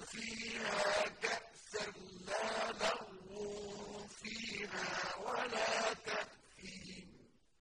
فيها